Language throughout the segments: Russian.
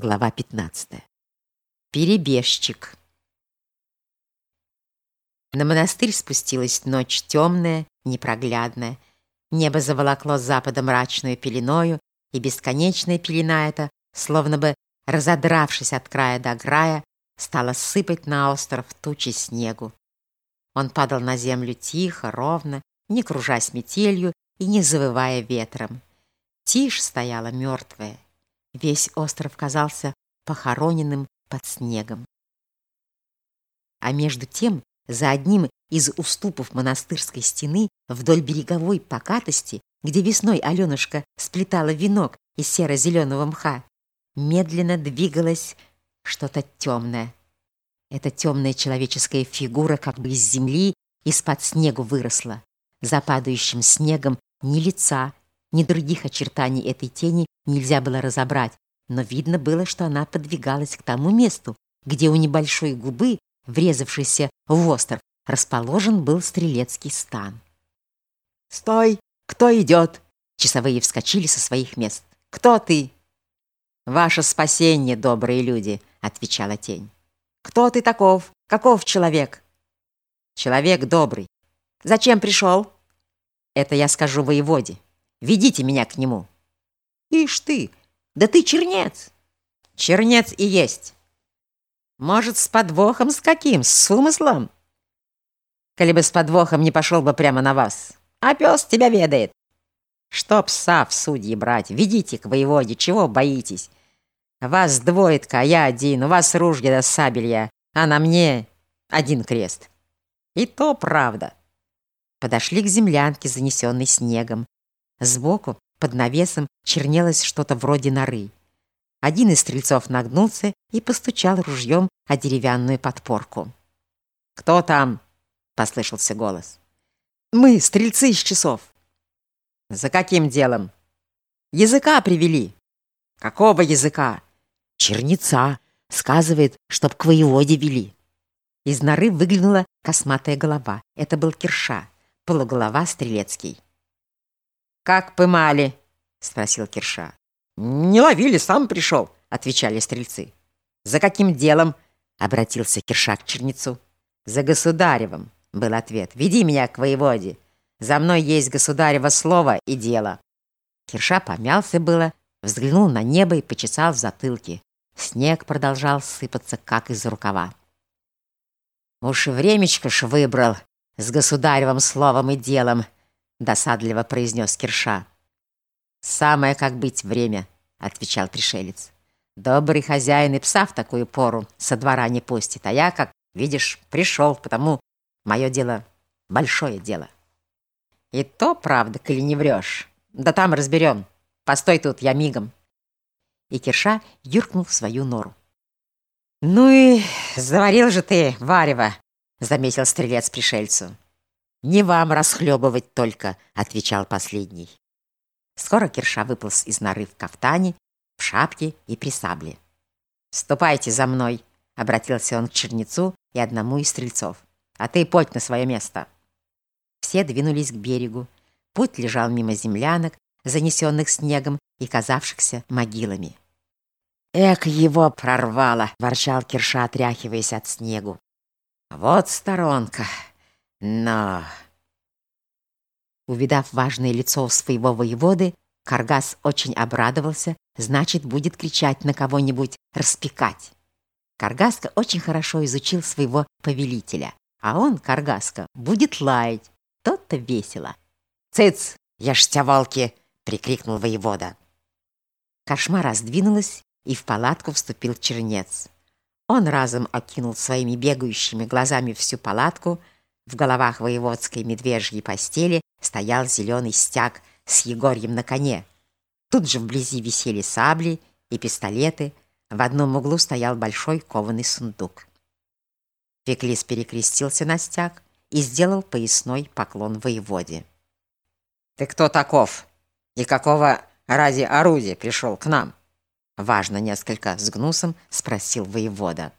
Глава 15. Перебежчик. На монастырь спустилась ночь темная, непроглядная. Небо заволокло с запада мрачную пеленою, и бесконечная пелена эта, словно бы разодравшись от края до края, стала сыпать на остров тучи снегу. Он падал на землю тихо, ровно, не кружась метелью и не завывая ветром. Тишь стояла мертвая, Весь остров казался похороненным под снегом. А между тем, за одним из уступов монастырской стены вдоль береговой покатости, где весной Аленушка сплетала венок из серо-зеленого мха, медленно двигалось что-то темное. Эта темная человеческая фигура как бы из земли из-под снегу выросла. За падающим снегом ни лица, ни других очертаний этой тени нельзя было разобрать, но видно было, что она подвигалась к тому месту, где у небольшой губы, врезавшейся в остров, расположен был стрелецкий стан. «Стой! Кто идет?» Часовые вскочили со своих мест. «Кто ты?» «Ваше спасение, добрые люди», — отвечала тень. «Кто ты таков? Каков человек?» «Человек добрый. Зачем пришел?» «Это я скажу воеводе. Ведите меня к нему». «Ишь ты! Да ты чернец!» «Чернец и есть. Может, с подвохом с каким? С умыслом?» «Коли бы с подвохом не пошел бы прямо на вас. А пес тебя ведает. Что пса в судьи брать? Ведите к воеводе, чего боитесь? Вас двоетка, а я один, у вас ружья да сабелья, а на мне один крест. И то правда». Подошли к землянке, занесенной снегом. Сбоку под навесом чернелось что-то вроде норы. Один из стрельцов нагнулся и постучал ружьем о деревянную подпорку. «Кто там?» — послышался голос. «Мы, стрельцы из часов». «За каким делом?» «Языка привели». «Какого языка?» «Черница. Сказывает, чтоб к воеводе вели». Из норы выглянула косматая голова. Это был Кирша, полуголова Стрелецкий. «Как пымали?» — спросил Кирша. «Не ловили, сам пришел», — отвечали стрельцы. «За каким делом?» — обратился Кирша к черницу. «За государевым», — был ответ. «Веди меня к воеводе. За мной есть государево слово и дело». Кирша помялся было, взглянул на небо и почесал в затылке. Снег продолжал сыпаться, как из рукава. «Уж времечко ж выбрал с государевым словом и делом», — досадливо произнес Кирша. «Самое как быть время», — отвечал пришелец. «Добрый хозяин и пса в такую пору со двора не пустит, а я, как видишь, пришел, потому мое дело — большое дело». «И то правда, коли не врешь. Да там разберем. Постой тут, я мигом». И Кирша юркнул в свою нору. «Ну и заварил же ты, варево», — заметил стрелец пришельцу. «Не вам расхлебывать только», — отвечал последний. Скоро Кирша выполз из норы в кафтане, в шапке и при сабле. «Ступайте за мной», — обратился он к чернецу и одному из стрельцов. «А ты подь на свое место». Все двинулись к берегу. Путь лежал мимо землянок, занесенных снегом и казавшихся могилами. «Эк, его прорвало!» — ворчал Кирша, отряхиваясь от снегу. «Вот сторонка!» Но... Увидав важное лицо своего воеводы, Каргас очень обрадовался, значит, будет кричать на кого-нибудь, распекать. Каргаска очень хорошо изучил своего повелителя, а он, Каргаска, будет лаять. Тот-то весело. «Цыц, ешьте волки!» — прикрикнул воевода. Кошма раздвинулась, и в палатку вступил чернец. Он разом окинул своими бегающими глазами всю палатку — в головах воеводской медвежьей постели стоял зеленый стяг с Егорьем на коне. Тут же вблизи висели сабли и пистолеты, в одном углу стоял большой кованый сундук. Феклис перекрестился на стяг и сделал поясной поклон воеводе. «Ты кто таков? И какого ради орудия пришел к нам?» Важно несколько с гнусом спросил воевода.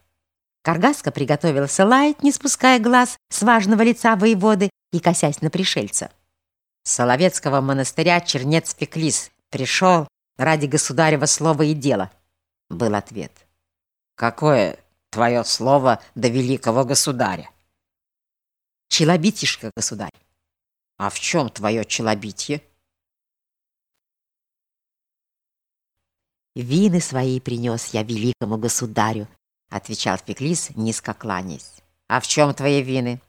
Каргаска приготовился лаять, не спуская глаз с важного лица воеводы и косясь на пришельца. Соловецкого монастыря чернец Пеклис пришел ради государева слова и дела. был ответ. Какое твое слово до великого государя? Челобитишка, государь. А в чем твое челобитие? Вины свои принес я великому государю, отвечал Феклис, низко кланяясь. А в чем твои вины?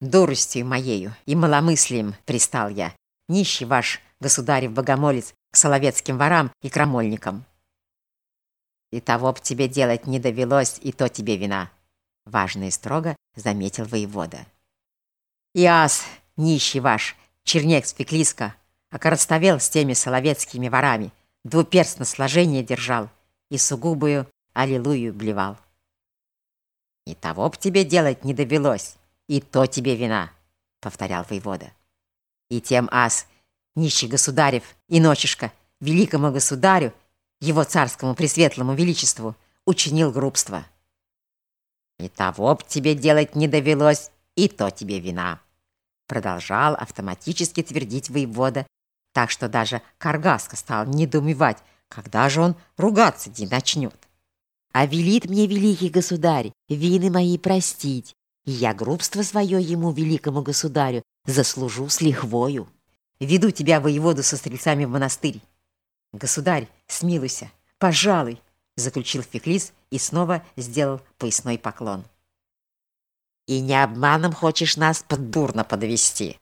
Дуростью моею и маломыслием пристал я, нищий ваш государев богомолец, к соловецким ворам и крамольникам. И того б тебе делать не довелось, и то тебе вина, важно и строго заметил воевода. Иас, нищий ваш, чернек с Пеклиска, окоростовел с теми соловецкими ворами, двуперстно сложение держал и сугубую аллилуйю блевал. И того б тебе делать не довелось, и то тебе вина, повторял воевода. И тем ас, нищий государев и ночишка, великому государю, его царскому пресветлому величеству, учинил грубство. И того б тебе делать не довелось, и то тебе вина. Продолжал автоматически твердить воевода, так что даже Каргаска стал недоумевать, когда же он ругаться не начнет. А велит мне великий государь вины мои простить, и я грубство свое ему, великому государю, заслужу с лихвою. Веду тебя, воеводу, со стрельцами в монастырь. Государь, смилуйся, пожалуй, заключил Феклис и снова сделал поясной поклон. И не обманом хочешь нас поддурно подвести.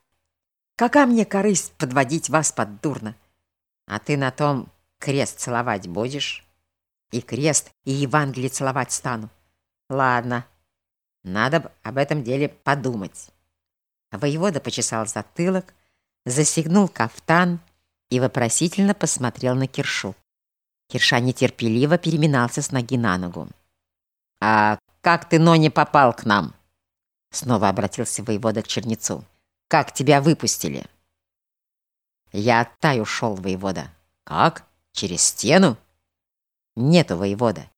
Какая мне корысть подводить вас поддурно? А ты на том крест целовать будешь? И крест, и Евангелие целовать стану. Ладно, надо об этом деле подумать. Воевода почесал затылок, засегнул кафтан и вопросительно посмотрел на Киршу. Кирша нетерпеливо переминался с ноги на ногу. «А как ты, но попал к нам?» Снова обратился воевода к Чернецу. «Как тебя выпустили?» «Я от Тай ушел, воевода». «Как? Через стену?» «Нету, воевода.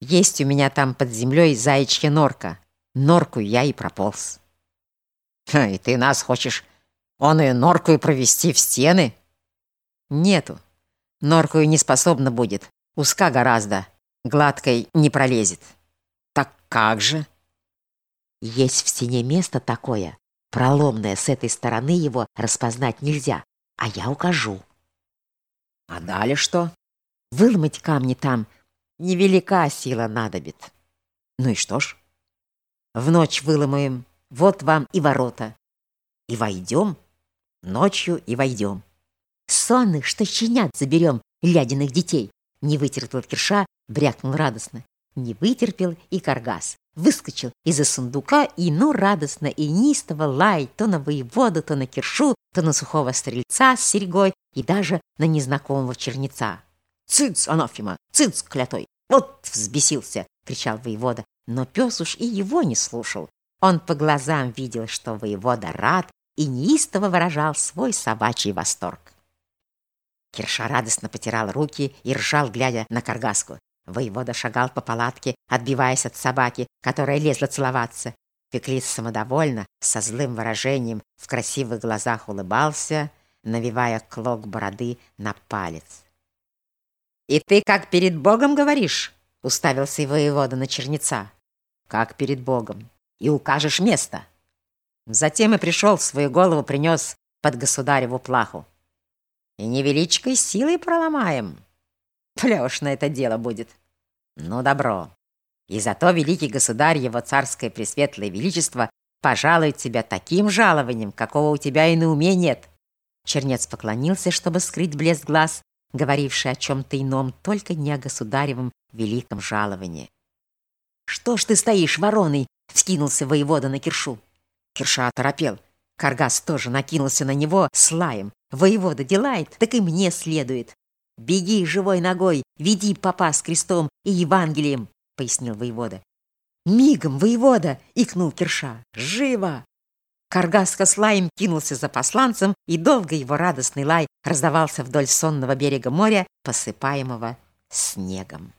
Есть у меня там под землей заячья норка. Норку я и прополз». «И ты нас хочешь он и норкую провести в стены? Нету. Норкую не способна будет. Узка гораздо. Гладкой не пролезет. Так как же? Есть в стене место такое. Проломное с этой стороны его распознать нельзя. А я укажу. А далее что? Выломать камни там невелика сила надобит. Ну и что ж? В ночь выломаем. Вот вам и ворота. И войдем Ночью и войдем. Сонных, что щенят заберем, лядиных детей. Не вытерпел Кирша, брякнул радостно. Не вытерпел и Каргас. Выскочил из-за сундука и, ну, радостно и неистово лай то на воеводу, то на Киршу, то на сухого стрельца с серьгой и даже на незнакомого черница. «Цыц, Анафима! Цыц, клятой! Вот взбесился!» — кричал воевода. Но пес уж и его не слушал. Он по глазам видел, что воевода рад и неистово выражал свой собачий восторг. Кирша радостно потирал руки и ржал, глядя на каргаску. Воевода шагал по палатке, отбиваясь от собаки, которая лезла целоваться. Пеклиц самодовольно, со злым выражением, в красивых глазах улыбался, навивая клок бороды на палец. «И ты как перед Богом говоришь?» — уставился и воевода на черница. «Как перед Богом. И укажешь место». Затем и пришел, свою голову принес под государеву плаху. И невеличкой силой проломаем. Плешь на это дело будет. Ну, добро. И зато великий государь, его царское пресветлое величество, пожалует тебя таким жалованием, какого у тебя и на уме нет. Чернец поклонился, чтобы скрыть блеск глаз, говоривший о чем-то ином, только не о государевом великом жаловании. «Что ж ты стоишь, вороной?» — вскинулся воевода на киршу. Кирша оторопел. Каргас тоже накинулся на него с лаем. Воевода делает, так и мне следует. «Беги живой ногой, веди папа с крестом и Евангелием», — пояснил воевода. «Мигом, воевода!» — икнул Кирша. «Живо!» Каргаска с лаем кинулся за посланцем, и долго его радостный лай раздавался вдоль сонного берега моря, посыпаемого снегом.